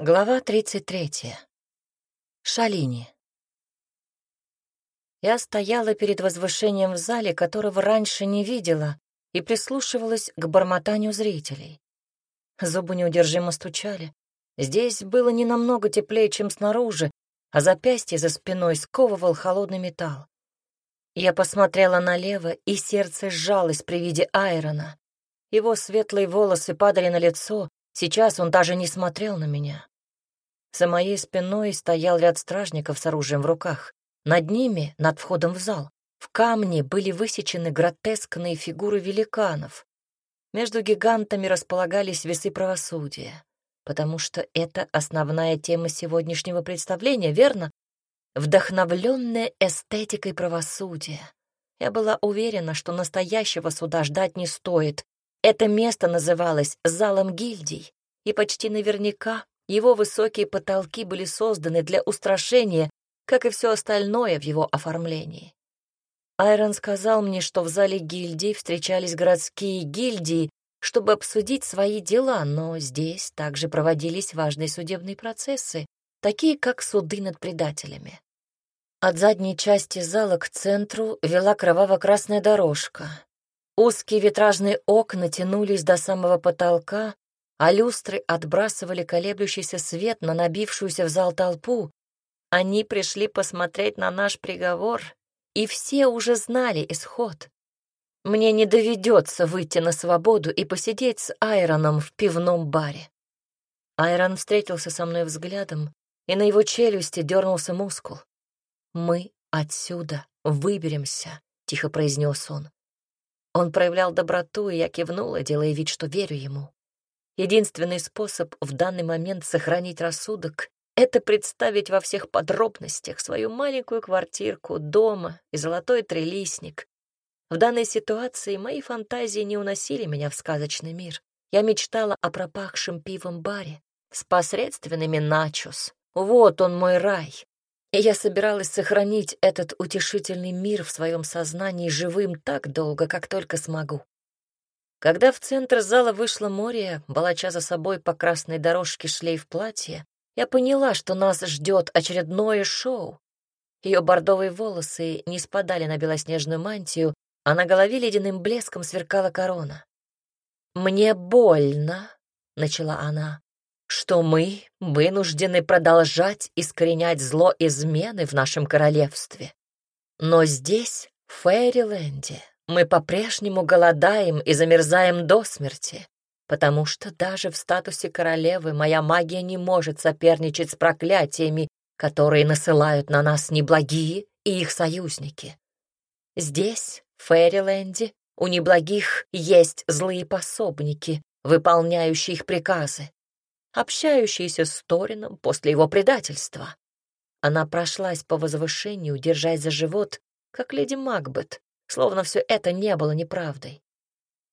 Глава 33. Шалини. Я стояла перед возвышением в зале, которого раньше не видела, и прислушивалась к бормотанию зрителей. Зубы неудержимо стучали. Здесь было не намного теплее, чем снаружи, а запястье за спиной сковывал холодный металл. Я посмотрела налево, и сердце сжалось при виде Айрона. Его светлые волосы падали на лицо, Сейчас он даже не смотрел на меня. За моей спиной стоял ряд стражников с оружием в руках. Над ними, над входом в зал, в камне были высечены гротескные фигуры великанов. Между гигантами располагались весы правосудия, потому что это основная тема сегодняшнего представления, верно? Вдохновленная эстетикой правосудия. Я была уверена, что настоящего суда ждать не стоит, это место называлось «залом гильдий», и почти наверняка его высокие потолки были созданы для устрашения, как и все остальное в его оформлении. Айрон сказал мне, что в зале гильдий встречались городские гильдии, чтобы обсудить свои дела, но здесь также проводились важные судебные процессы, такие как суды над предателями. От задней части зала к центру вела кроваво-красная дорожка. Узкие витражные окна тянулись до самого потолка, а люстры отбрасывали колеблющийся свет на набившуюся в зал толпу. Они пришли посмотреть на наш приговор, и все уже знали исход. Мне не доведется выйти на свободу и посидеть с Айроном в пивном баре. Айрон встретился со мной взглядом, и на его челюсти дернулся мускул. «Мы отсюда выберемся», — тихо произнес он. Он проявлял доброту, и я кивнула, делая вид, что верю ему. Единственный способ в данный момент сохранить рассудок — это представить во всех подробностях свою маленькую квартирку, дома и золотой трелисник. В данной ситуации мои фантазии не уносили меня в сказочный мир. Я мечтала о пропахшем пивом баре с посредственными начос. Вот он мой рай. И я собиралась сохранить этот утешительный мир в своем сознании живым так долго, как только смогу. Когда в центр зала вышло море, волоча за собой по красной дорожке шлейф платья, я поняла, что нас ждет очередное шоу. Ее бордовые волосы не спадали на белоснежную мантию, а на голове ледяным блеском сверкала корона. «Мне больно», — начала она что мы вынуждены продолжать искоренять зло измены в нашем королевстве. Но здесь, в Фэриленде, мы по-прежнему голодаем и замерзаем до смерти, потому что даже в статусе королевы моя магия не может соперничать с проклятиями, которые насылают на нас неблагие и их союзники. Здесь, в Фэриленде, у неблагих есть злые пособники, выполняющие их приказы общающаяся с Торином после его предательства. Она прошлась по возвышению, держась за живот, как леди Макбет, словно все это не было неправдой.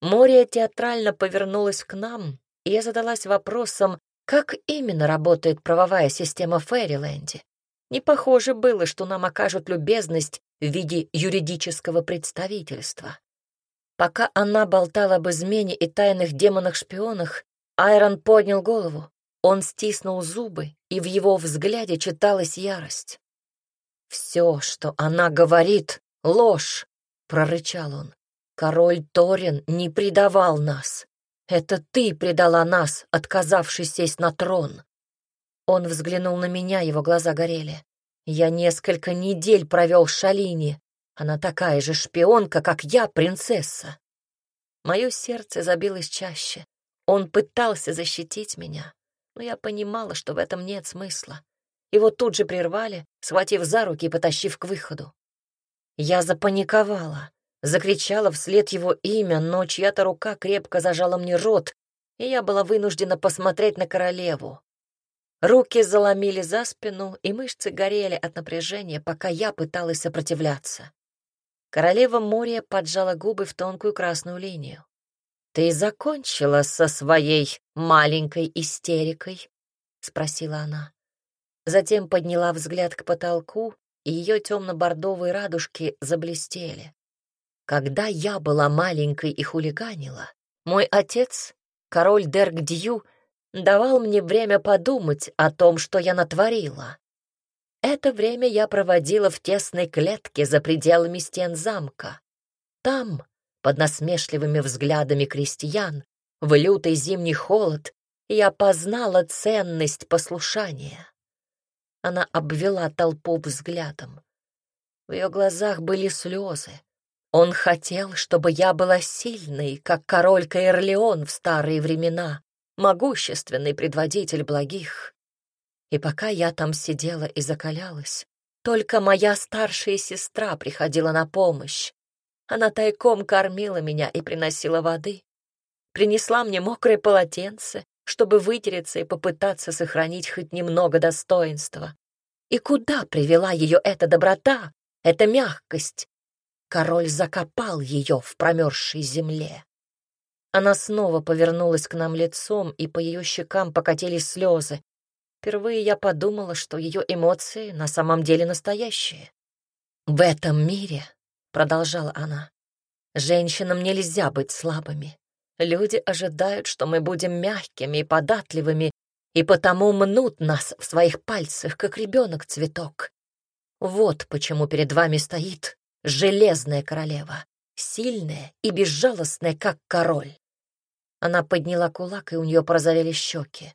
Море театрально повернулась к нам, и я задалась вопросом, как именно работает правовая система в Фэриленде. Не похоже было, что нам окажут любезность в виде юридического представительства. Пока она болтала об измене и тайных демонах-шпионах, Айрон поднял голову. Он стиснул зубы, и в его взгляде читалась ярость. «Все, что она говорит, — ложь!» — прорычал он. «Король Торин не предавал нас. Это ты предала нас, отказавшись сесть на трон». Он взглянул на меня, его глаза горели. «Я несколько недель провел в Шалине. Она такая же шпионка, как я, принцесса». Мое сердце забилось чаще. Он пытался защитить меня, но я понимала, что в этом нет смысла. Его тут же прервали, схватив за руки и потащив к выходу. Я запаниковала, закричала вслед его имя, но чья-то рука крепко зажала мне рот, и я была вынуждена посмотреть на королеву. Руки заломили за спину, и мышцы горели от напряжения, пока я пыталась сопротивляться. Королева моря поджала губы в тонкую красную линию. «Ты закончила со своей маленькой истерикой?» — спросила она. Затем подняла взгляд к потолку, и ее темно-бордовые радужки заблестели. Когда я была маленькой и хулиганила, мой отец, король Дерг Дью, давал мне время подумать о том, что я натворила. Это время я проводила в тесной клетке за пределами стен замка. Там, под насмешливыми взглядами крестьян, в лютый зимний холод, я познала ценность послушания. Она обвела толпу взглядом. В ее глазах были слезы. Он хотел, чтобы я была сильной, как король Каэрлеон в старые времена, могущественный предводитель благих. И пока я там сидела и закалялась, только моя старшая сестра приходила на помощь. Она тайком кормила меня и приносила воды. Принесла мне мокрое полотенце, чтобы вытереться и попытаться сохранить хоть немного достоинства. И куда привела ее эта доброта, эта мягкость? Король закопал ее в промерзшей земле. Она снова повернулась к нам лицом, и по ее щекам покатились слезы. Впервые я подумала, что ее эмоции на самом деле настоящие. «В этом мире», — продолжала она, — «женщинам нельзя быть слабыми. Люди ожидают, что мы будем мягкими и податливыми, и потому мнут нас в своих пальцах, как ребенок цветок. Вот почему перед вами стоит железная королева, сильная и безжалостная, как король. Она подняла кулак, и у нее порозовели щеки.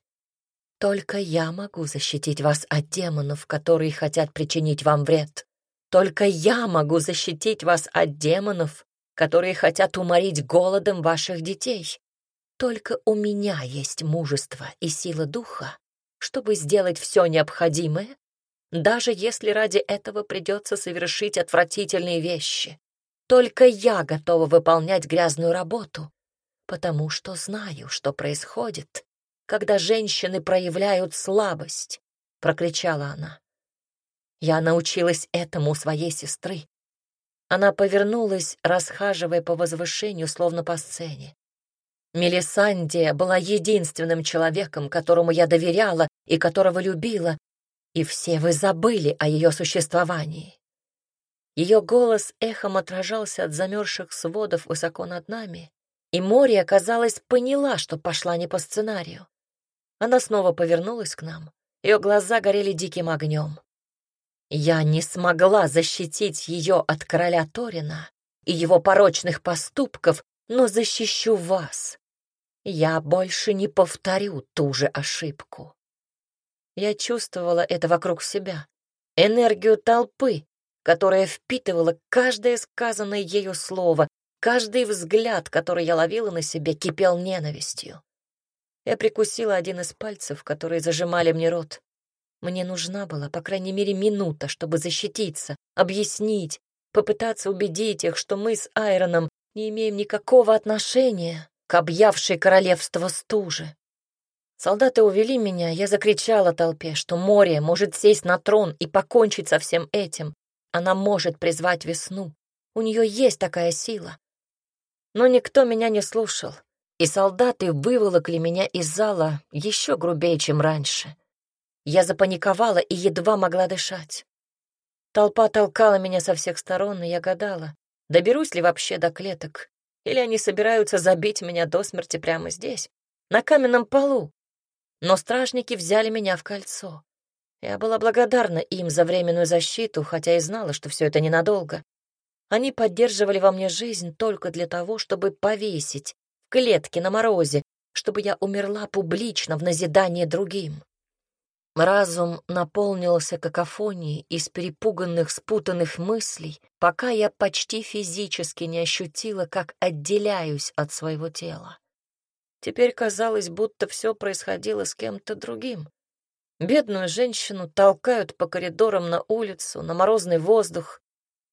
Только я могу защитить вас от демонов, которые хотят причинить вам вред. Только я могу защитить вас от демонов, которые хотят уморить голодом ваших детей. Только у меня есть мужество и сила духа, чтобы сделать все необходимое, даже если ради этого придется совершить отвратительные вещи. Только я готова выполнять грязную работу, потому что знаю, что происходит, когда женщины проявляют слабость», — прокричала она. «Я научилась этому у своей сестры». Она повернулась, расхаживая по возвышению, словно по сцене. Мелисандия была единственным человеком, которому я доверяла и которого любила, и все вы забыли о ее существовании. Ее голос эхом отражался от замерзших сводов высоко над нами, и море, казалось, поняла, что пошла не по сценарию. Она снова повернулась к нам. Ее глаза горели диким огнем. Я не смогла защитить ее от короля Торина и его порочных поступков, но защищу вас. Я больше не повторю ту же ошибку. Я чувствовала это вокруг себя. Энергию толпы, которая впитывала каждое сказанное ею слово, каждый взгляд, который я ловила на себе, кипел ненавистью. Я прикусила один из пальцев, которые зажимали мне рот. Мне нужна была, по крайней мере, минута, чтобы защититься, объяснить, попытаться убедить их, что мы с Айроном не имеем никакого отношения к объявшей королевство стуже. Солдаты увели меня, я закричала толпе, что море может сесть на трон и покончить со всем этим. Она может призвать весну. У нее есть такая сила. Но никто меня не слушал и солдаты выволокли меня из зала еще грубее, чем раньше. Я запаниковала и едва могла дышать. Толпа толкала меня со всех сторон, и я гадала, доберусь ли вообще до клеток, или они собираются забить меня до смерти прямо здесь, на каменном полу. Но стражники взяли меня в кольцо. Я была благодарна им за временную защиту, хотя и знала, что все это ненадолго. Они поддерживали во мне жизнь только для того, чтобы повесить клетке на морозе, чтобы я умерла публично в назидание другим. Разум наполнился какофонией из перепуганных, спутанных мыслей, пока я почти физически не ощутила, как отделяюсь от своего тела. Теперь казалось, будто все происходило с кем-то другим. Бедную женщину толкают по коридорам на улицу, на морозный воздух.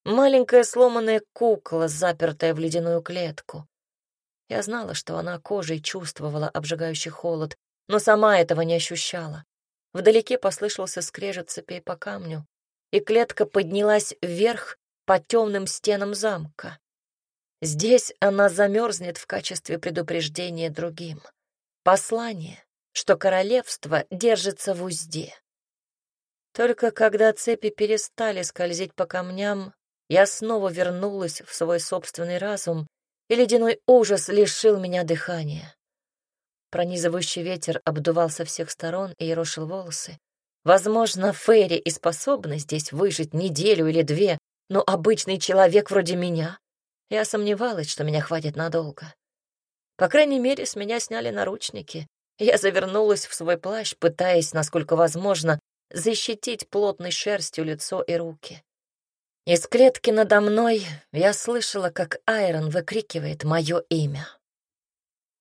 Маленькая сломанная кукла, запертая в ледяную клетку. Я знала, что она кожей чувствовала обжигающий холод, но сама этого не ощущала. Вдалеке послышался скрежет цепей по камню, и клетка поднялась вверх по темным стенам замка. Здесь она замерзнет в качестве предупреждения другим. Послание, что королевство держится в узде. Только когда цепи перестали скользить по камням, я снова вернулась в свой собственный разум и ледяной ужас лишил меня дыхания. Пронизывающий ветер обдувал со всех сторон и ерошил волосы. Возможно, Ферри и способна здесь выжить неделю или две, но обычный человек вроде меня... Я сомневалась, что меня хватит надолго. По крайней мере, с меня сняли наручники. Я завернулась в свой плащ, пытаясь, насколько возможно, защитить плотной шерстью лицо и руки. Из клетки надо мной я слышала, как Айрон выкрикивает мое имя.